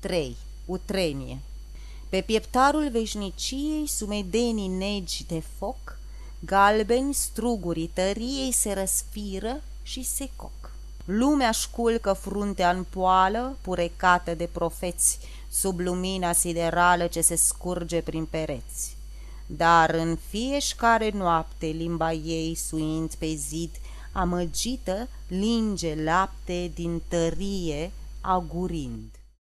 3. Utrenie Pe pieptarul veșniciei, sumedenii negi de foc, Galbeni strugurii tăriei se răsfiră și se coc. Lumea șculcă fruntea în poală, purecată de profeți, Sub lumina siderală ce se scurge prin pereți. Dar în fiecare noapte limba ei, suind pe zid, Amăgită linge lapte din tărie, agurind.